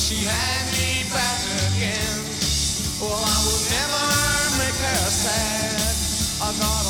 she had me back again. Well, I would never make her sad. I got